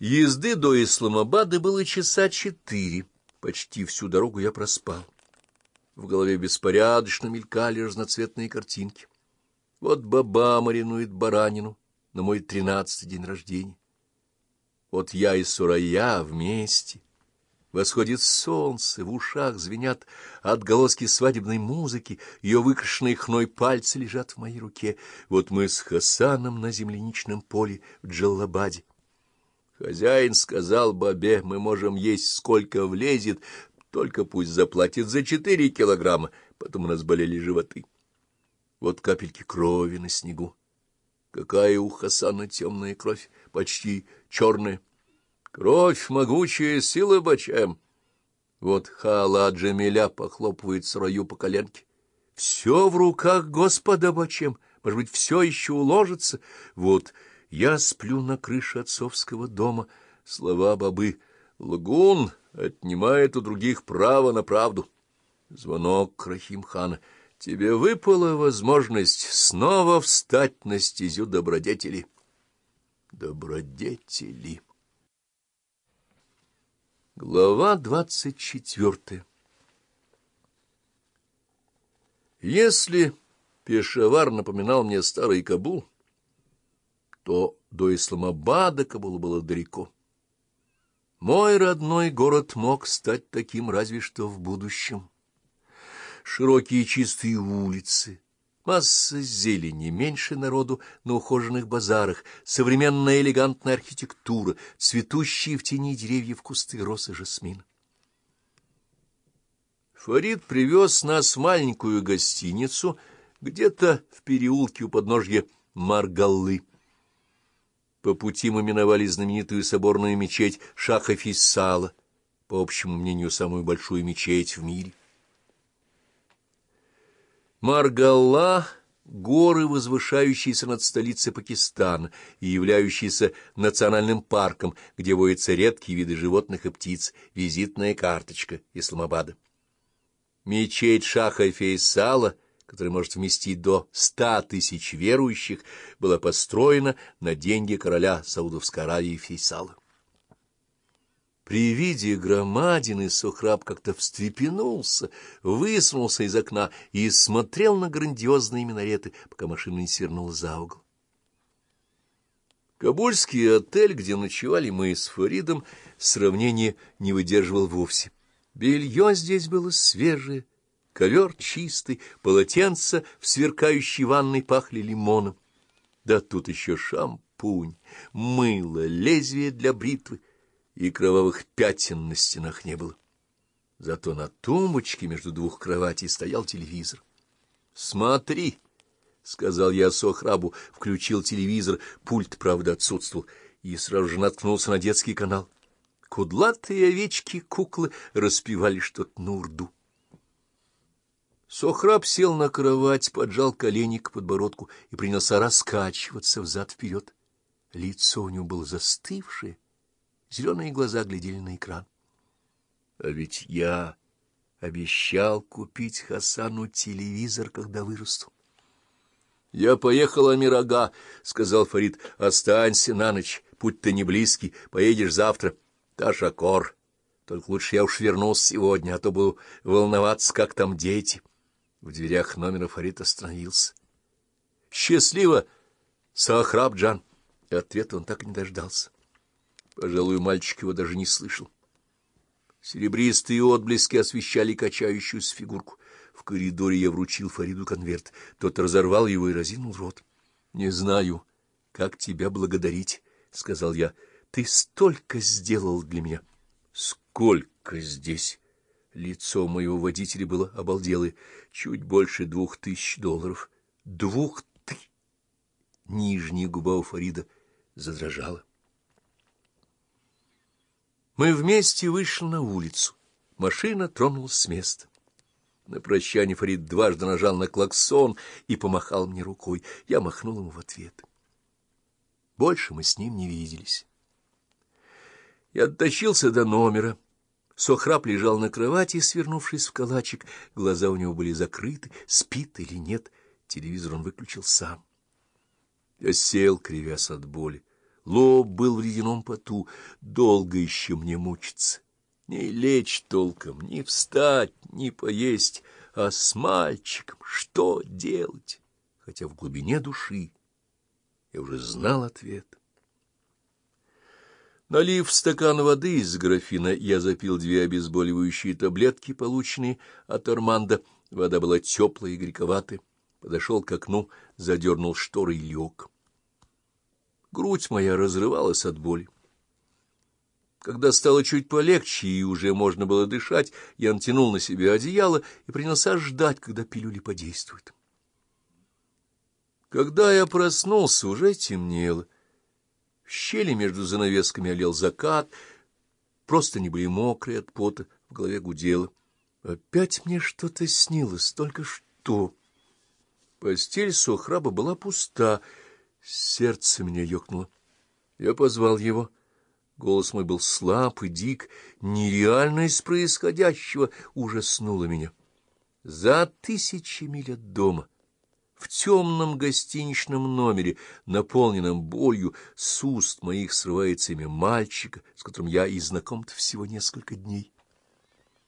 Езды до Исламабада было часа четыре. Почти всю дорогу я проспал. В голове беспорядочно мелькали разноцветные картинки. Вот баба маринует баранину на мой тринадцатый день рождения. Вот я и Сурая вместе. Восходит солнце, в ушах звенят отголоски свадебной музыки, ее выкрашенные хной пальцы лежат в моей руке. Вот мы с Хасаном на земляничном поле в Джаллабаде. Хозяин сказал бабе, мы можем есть сколько влезет, только пусть заплатит за четыре килограмма, потом у нас болели животы. Вот капельки крови на снегу. Какая у Хасана темная кровь, почти черная. Кровь могучая, сила бачем. Вот Хала Джамиля похлопывает срою по коленке. Все в руках Господа бачем, может быть, все еще уложится. Вот я сплю на крыше отцовского дома. Слова бабы. Лагун отнимает у других право на правду. Звонок Рахим-хана. Тебе выпала возможность снова встать на стезю добродетели. Добродетели. Глава двадцать четвертая Если Пешавар напоминал мне старый Кабул, то до Исламабада Кабулу было далеко. Мой родной город мог стать таким разве что в будущем. Широкие чистые улицы, масса зелени, меньше народу на ухоженных базарах, современная элегантная архитектура, цветущие в тени деревьев кусты роз и жасмина. Фарид привез нас в маленькую гостиницу где-то в переулке у подножья Маргаллы. По пути мы миновали знаменитую соборную мечеть Шаха Фиссала, по общему мнению, самую большую мечеть в мире. Маргалла — горы, возвышающиеся над столицей Пакистана и являющиеся национальным парком, где водятся редкие виды животных и птиц, визитная карточка Исламабада. Мечеть Шаха Фейсала — которая может вместить до ста тысяч верующих, была построена на деньги короля Саудовской Аравии Фейсала. При виде громадины Сухраб как-то встрепенулся, высунулся из окна и смотрел на грандиозные минареты, пока машина не свернула за угол. Кабульский отель, где ночевали мы с Фаридом, сравнения не выдерживал вовсе. Белье здесь было свежее, ковер чистый, полотенца в сверкающей ванной пахли лимоном. Да тут еще шампунь, мыло, лезвие для бритвы, и кровавых пятен на стенах не было. Зато на тумбочке между двух кроватей стоял телевизор. «Смотри!» — сказал я Сохрабу, включил телевизор, пульт, правда, отсутствовал, и сразу же наткнулся на детский канал. Кудлатые овечки-куклы распевали что-то на урду. Сохраб сел на кровать, поджал колени к подбородку и принялся раскачиваться взад-вперед. Лицо у него было застывшее, зеленые глаза глядели на экран. А ведь я обещал купить Хасану телевизор, когда вырасту. — Я поехал Амирага, — сказал Фарид. — Останься на ночь, путь-то не близкий, поедешь завтра. — Ташакор. Только лучше я уж вернулся сегодня, а то буду волноваться, как там дети. — в дверях номера Фарид остановился. «Счастливо, Сахраб Джан!» И ответа он так и не дождался. Пожалуй, мальчик его даже не слышал. Серебристые отблески освещали качающуюся фигурку. В коридоре я вручил Фариду конверт. Тот разорвал его и разинул рот. — Не знаю, как тебя благодарить, — сказал я. — Ты столько сделал для меня. — Сколько здесь? Лицо моего водителя было обалделое. Чуть больше двух тысяч долларов. Двух ты! Нижняя губа у Фарида задрожала. Мы вместе вышли на улицу. Машина тронулась с места. На прощание Фарид дважды нажал на клаксон и помахал мне рукой. Я махнул ему в ответ. Больше мы с ним не виделись. Я оттащился до номера. Сохраб лежал на кровати, свернувшись в калачик. Глаза у него были закрыты, спит или нет. Телевизор он выключил сам. Я сел, кривясь от боли. Лоб был в ледяном поту. Долго еще мне мучиться. Не лечь толком, не встать, не поесть. А с мальчиком что делать? Хотя в глубине души я уже знал ответ. Налив стакан воды из графина, я запил две обезболивающие таблетки, полученные от Арманда. Вода была теплая и горьковатая. Подошел к окну, задернул шторы и лег. Грудь моя разрывалась от боли. Когда стало чуть полегче и уже можно было дышать, я натянул на себя одеяло и принялся ждать, когда пилюли подействуют. Когда я проснулся, уже темнело. В щели между занавесками олел закат, просто не были мокрые от пота, в голове гудело. Опять мне что-то снилось, только что. Постель Сохраба была пуста, сердце меня ёкнуло. Я позвал его. Голос мой был слаб и дик, нереальность происходящего ужаснула меня. За тысячи миль от дома, в темном гостиничном номере, наполненном болью, с уст моих срывается имя мальчика, с которым я и знаком-то всего несколько дней.